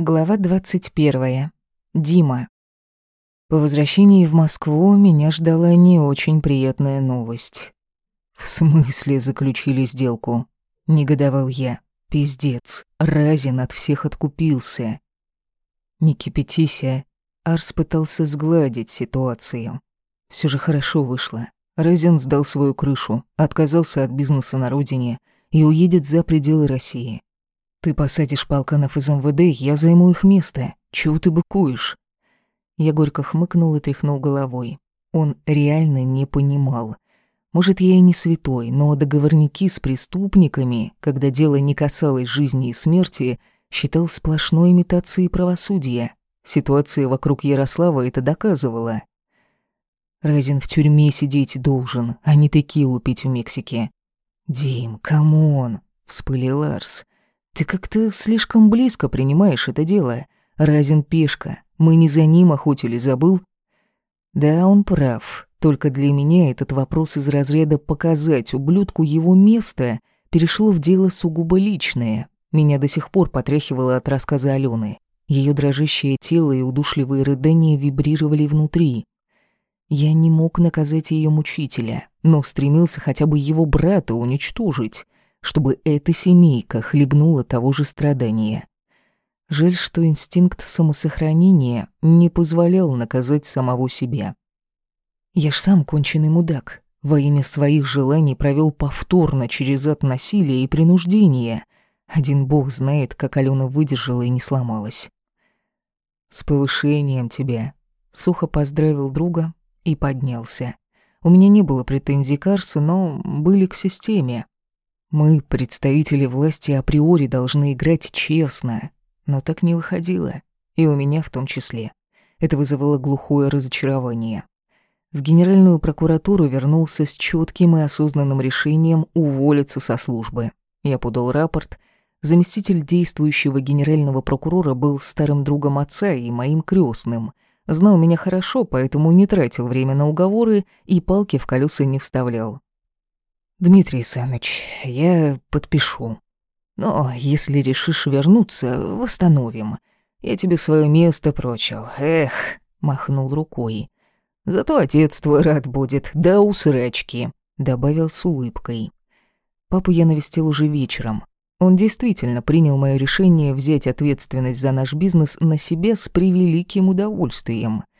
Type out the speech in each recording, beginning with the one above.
Глава 21. Дима. По возвращении в Москву меня ждала не очень приятная новость. «В смысле заключили сделку?» — негодовал я. «Пиздец, Разин от всех откупился». «Не кипятися», — Арс пытался сгладить ситуацию. Все же хорошо вышло. Разин сдал свою крышу, отказался от бизнеса на родине и уедет за пределы России. Ты посадишь полканов из МВД, я займу их место. Чего ты быкуешь?» Я горько хмыкнул и тряхнул головой. Он реально не понимал. Может, я и не святой, но договорники с преступниками, когда дело не касалось жизни и смерти, считал сплошной имитацией правосудия. Ситуация вокруг Ярослава это доказывала. Разин в тюрьме сидеть должен, а не текилу пить в Мексике. «Дим, come on!» — вспылил Арс. Ты как-то слишком близко принимаешь это дело. Разин пешка. Мы не за ним охотились, забыл? Да, он прав. Только для меня этот вопрос из разряда показать ублюдку его место перешло в дело сугубо личное. Меня до сих пор потряхивало от рассказа Алены. Ее дрожащее тело и удушливые рыдания вибрировали внутри. Я не мог наказать ее мучителя, но стремился хотя бы его брата уничтожить чтобы эта семейка хлебнула того же страдания. Жаль, что инстинкт самосохранения не позволял наказать самого себя. Я ж сам конченый мудак. Во имя своих желаний провел повторно через ад насилия и принуждения. Один бог знает, как Алена выдержала и не сломалась. «С повышением тебя», — сухо поздравил друга и поднялся. У меня не было претензий к Арсу, но были к системе. Мы, представители власти, априори должны играть честно, но так не выходило, и у меня в том числе. Это вызывало глухое разочарование. В Генеральную прокуратуру вернулся с четким и осознанным решением уволиться со службы. Я подал рапорт. Заместитель действующего генерального прокурора был старым другом отца и моим крестным. Знал меня хорошо, поэтому не тратил время на уговоры и палки в колеса не вставлял. «Дмитрий Саныч, я подпишу. Но если решишь вернуться, восстановим. Я тебе свое место прочил. Эх!» — махнул рукой. «Зато отец твой рад будет, да усрачки», — добавил с улыбкой. Папу я навестил уже вечером. Он действительно принял мое решение взять ответственность за наш бизнес на себя с превеликим удовольствием —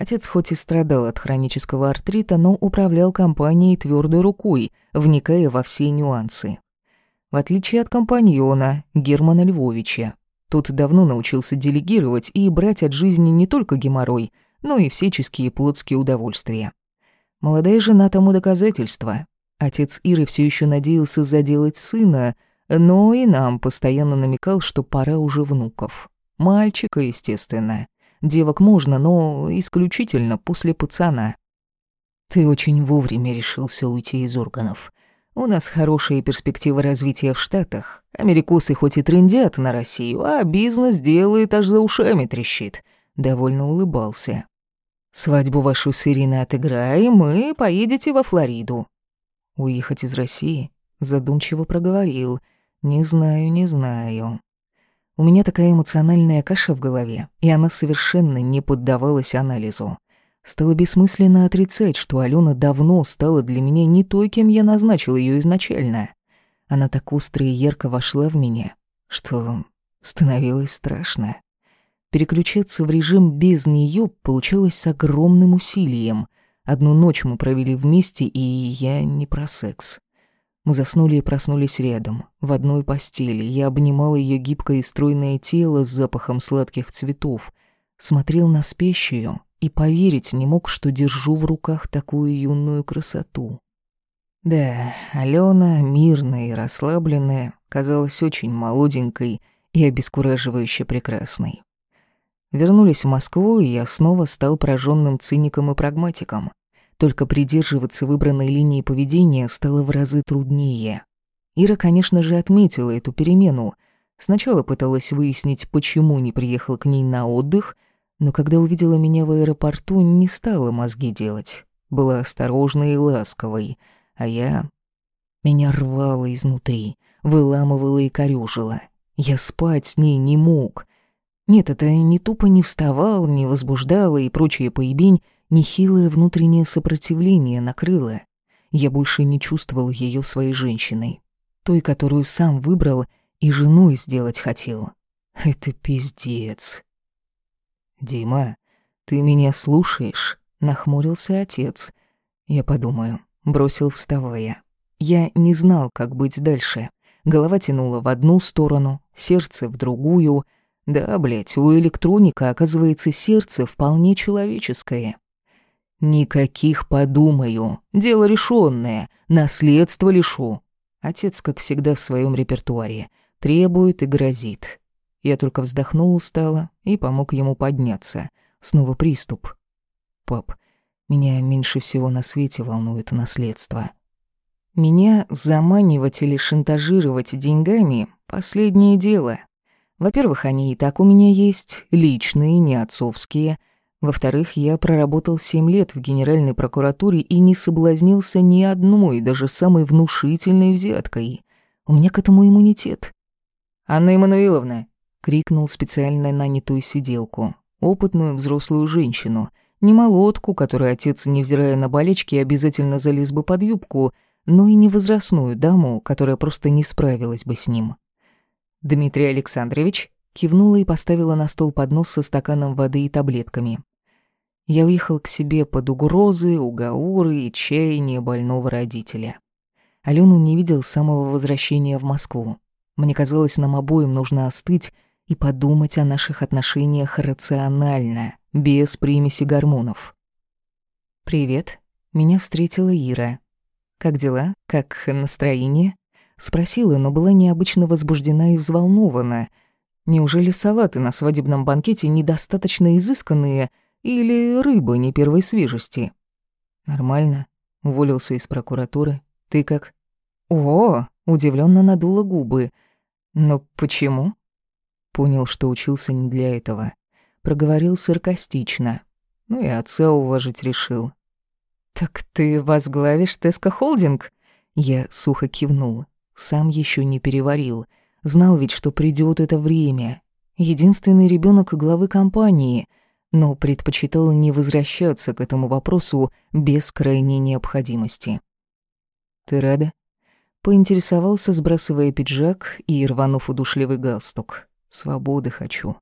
Отец хоть и страдал от хронического артрита, но управлял компанией твердой рукой, вникая во все нюансы. В отличие от компаньона Германа Львовича, тот давно научился делегировать и брать от жизни не только геморрой, но и всяческие плотские удовольствия. Молодая жена тому доказательство. Отец Иры все еще надеялся заделать сына, но и нам постоянно намекал, что пора уже внуков. Мальчика, естественно. Девок можно, но исключительно после пацана. Ты очень вовремя решился уйти из органов. У нас хорошие перспективы развития в Штатах. Америкосы хоть и трындят на Россию, а бизнес делает аж за ушами трещит. Довольно улыбался. Свадьбу вашу с Ириной отыграем, и поедете во Флориду. Уехать из России? Задумчиво проговорил. Не знаю, не знаю. У меня такая эмоциональная каша в голове, и она совершенно не поддавалась анализу. Стало бессмысленно отрицать, что Алена давно стала для меня не той, кем я назначил ее изначально. Она так остро и ярко вошла в меня, что становилось страшно. Переключаться в режим без нее получалось с огромным усилием. Одну ночь мы провели вместе, и я не про секс. Мы заснули и проснулись рядом, в одной постели. Я обнимал ее гибкое и стройное тело с запахом сладких цветов, смотрел на спящую и поверить не мог, что держу в руках такую юную красоту. Да, Алена, мирная и расслабленная, казалась очень молоденькой и обескураживающе прекрасной. Вернулись в Москву, и я снова стал прожженным циником и прагматиком. Только придерживаться выбранной линии поведения стало в разы труднее. Ира, конечно же, отметила эту перемену. Сначала пыталась выяснить, почему не приехал к ней на отдых, но когда увидела меня в аэропорту, не стала мозги делать. Была осторожной и ласковой, а я... Меня рвало изнутри, выламывало и корёжило. Я спать с ней не мог. Нет, это не тупо не вставал, не возбуждало и прочее поебень, нехилое внутреннее сопротивление накрыло. Я больше не чувствовал ее своей женщиной. Той, которую сам выбрал и женой сделать хотел. Это пиздец. «Дима, ты меня слушаешь?» — нахмурился отец. Я подумаю, бросил вставая. Я не знал, как быть дальше. Голова тянула в одну сторону, сердце в другую. Да, блядь, у электроника, оказывается, сердце вполне человеческое. Никаких подумаю. Дело решенное. Наследство лишу. Отец, как всегда, в своем репертуаре. Требует и грозит. Я только вздохнул устало и помог ему подняться. Снова приступ. Пап, меня меньше всего на свете волнует наследство. Меня заманивать или шантажировать деньгами — последнее дело. Во-первых, они и так у меня есть, личные, не отцовские — во-вторых, я проработал семь лет в Генеральной прокуратуре и не соблазнился ни одной, даже самой внушительной взяткой. У меня к этому иммунитет. «Анна Эммануиловна!» — крикнул специально нанятую сиделку. Опытную взрослую женщину. Не молотку, которой отец, невзирая на болечки, обязательно залез бы под юбку, но и не возрастную даму, которая просто не справилась бы с ним. «Дмитрий Александрович?» кивнула и поставила на стол поднос со стаканом воды и таблетками. Я уехал к себе под угрозы, уговоры и чаяние больного родителя. Алену не видел с самого возвращения в Москву. Мне казалось, нам обоим нужно остыть и подумать о наших отношениях рационально, без примеси гормонов. «Привет», — меня встретила Ира. «Как дела? Как настроение?» Спросила, но была необычно возбуждена и взволнована. Неужели салаты на свадебном банкете недостаточно изысканные — или рыба не первой свежести? Нормально. Уволился из прокуратуры. Ты как? О, удивленно надула губы. Но почему? Понял, что учился не для этого. Проговорил саркастично. Ну и отца уважить решил. «Так ты возглавишь Теска Холдинг?» Я сухо кивнул. Сам еще не переварил. Знал ведь, что придет это время. Единственный ребенок главы компании — но предпочитал не возвращаться к этому вопросу без крайней необходимости. «Ты рада?» Поинтересовался, сбрасывая пиджак и рванув удушливый галстук. «Свободы хочу.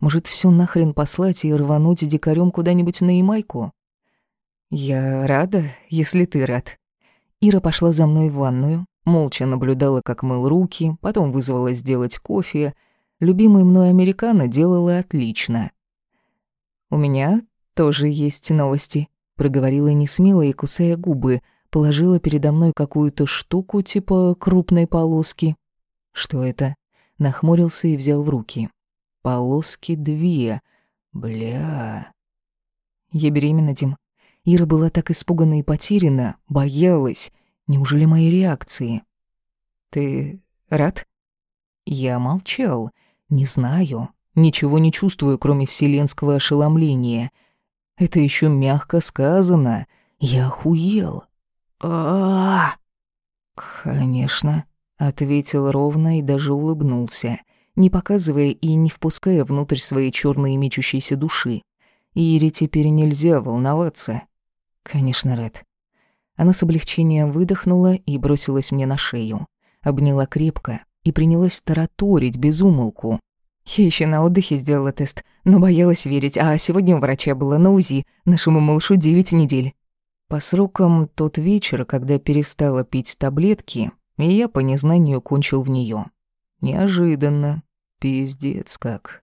Может, все нахрен послать и рвануть дикарем куда-нибудь на Ямайку?» «Я рада, если ты рад». Ира пошла за мной в ванную, молча наблюдала, как мыл руки, потом вызвала сделать кофе. Любимый мной американо делала отлично — «У меня тоже есть новости», — проговорила несмело и, кусая губы, положила передо мной какую-то штуку типа крупной полоски. «Что это?» — нахмурился и взял в руки. «Полоски две. Бля...» «Я беременна, Дим». Ира была так испугана и потеряна, боялась. Неужели мои реакции? «Ты рад?» Я молчал. «Не знаю. Ничего не чувствую, кроме вселенского ошеломления. Это еще мягко сказано. Я охуел. а, «Конечно», — ответил ровно и даже улыбнулся, не показывая и не впуская внутрь своей черной мечущейся души. Ире теперь нельзя волноваться. «Конечно, Ред». Она с облегчением выдохнула и бросилась мне на шею. Обняла крепко и принялась тараторить без умолку. Я еще на отдыхе сделала тест, но боялась верить, а сегодня у врача была на УЗИ, нашему малышу 9 недель. По срокам тот вечер, когда перестала пить таблетки, и я по незнанию кончил в нее. Неожиданно. Пиздец как.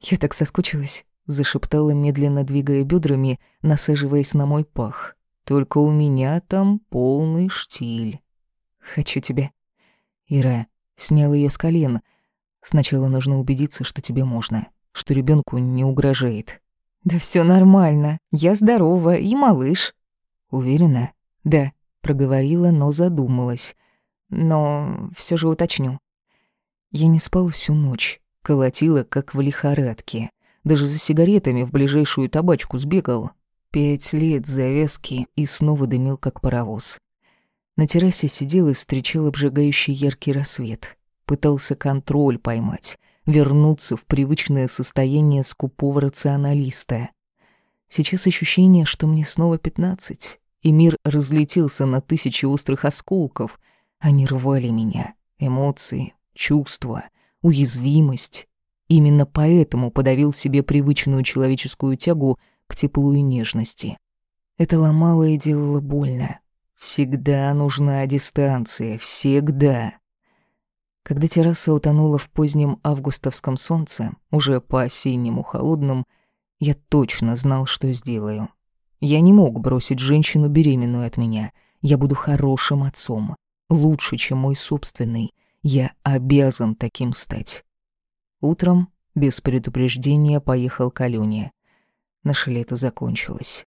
Я так соскучилась, зашептала, медленно двигая бедрами, насаживаясь на мой пах. Только у меня там полный штиль. Хочу тебя. Ира снял ее с колен, Сначала нужно убедиться, что тебе можно, что ребенку не угрожает. Да все нормально, я здорова и малыш. Уверена? Да, проговорила, но задумалась. Но все же уточню. Я не спал всю ночь, колотила, как в лихорадке. Даже за сигаретами в ближайшую табачку сбегал. Пять лет завязки и снова дымил, как паровоз. На террасе сидел и встречал обжигающий яркий рассвет пытался контроль поймать, вернуться в привычное состояние скупого рационалиста. Сейчас ощущение, что мне снова пятнадцать, и мир разлетелся на тысячи острых осколков. Они рвали меня. Эмоции, чувства, уязвимость. Именно поэтому подавил себе привычную человеческую тягу к теплу и нежности. Это ломало и делало больно. Всегда нужна дистанция, всегда. Когда терраса утонула в позднем августовском солнце, уже по-осеннему холодном, я точно знал, что сделаю. Я не мог бросить женщину беременную от меня. Я буду хорошим отцом, лучше, чем мой собственный. Я обязан таким стать. Утром, без предупреждения, поехал к Алёне. Наше лето закончилось.